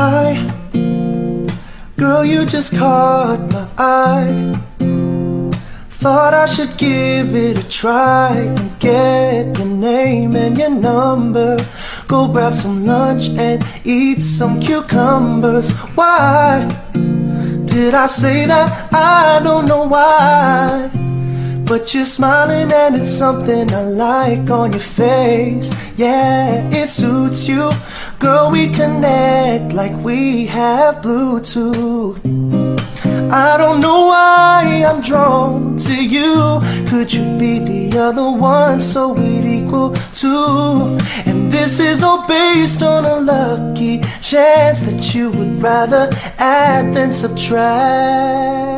Hi, girl, you just caught my eye. Thought I should give it a try and get your name and your number. Go grab some lunch and eat some cucumbers. Why did I say that? I don't know why. But you're smiling and it's something I like on your face. Yeah, it suits you. Girl, we connect like we have Bluetooth. I don't know why I'm drawn to you. Could you be the other one so we'd equal two? And this is all based on a lucky chance that you would rather add than subtract.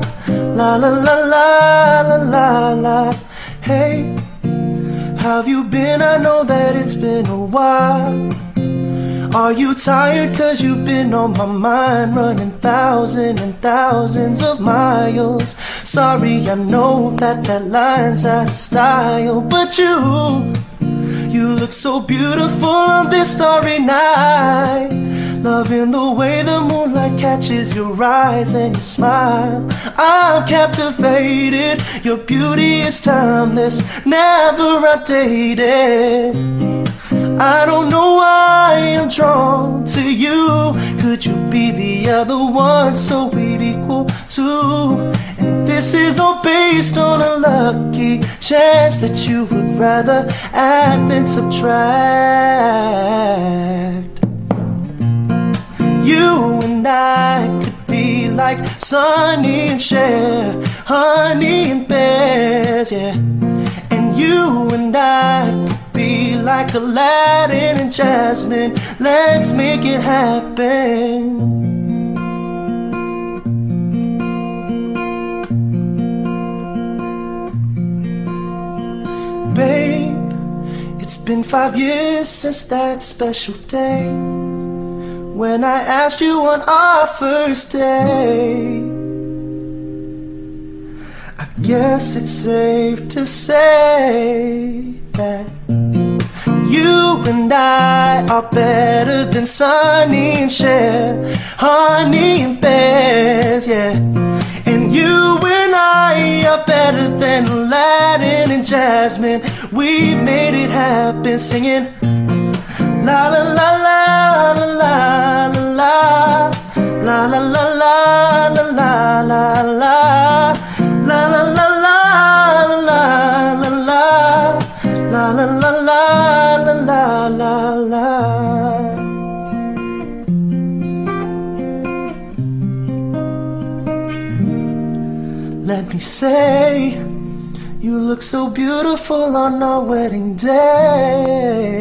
la La la la la la la. Hey, have you been? I know that it's been a while. Are you tired? Cause you've been on my mind, running thousands and thousands of miles. Sorry, I know that that line's out of style, but you, you look so beautiful on this starry night. Loving the way the moonlight catches your eyes and your smile. I'm captivated. Your beauty is timeless, never outdated. I don't know why I'm drawn to you. Could you be the other one so we'd equal two? And this is all based on a lucky chance that you would rather add than subtract. You and I could be like Sonny and Cher, Honey and Bears, yeah. And you and I could be like Aladdin and Jasmine. Let's make it happen. Babe, it's been five years since that special day when I asked you on our first day. I guess it's safe to say that you and I are better than Sonny and Cher, Honey and Bears, yeah. And you and I are better than Aladdin and Jasmine. We've made it happen, singing. La la la la la la Let me say you look so beautiful on our wedding day.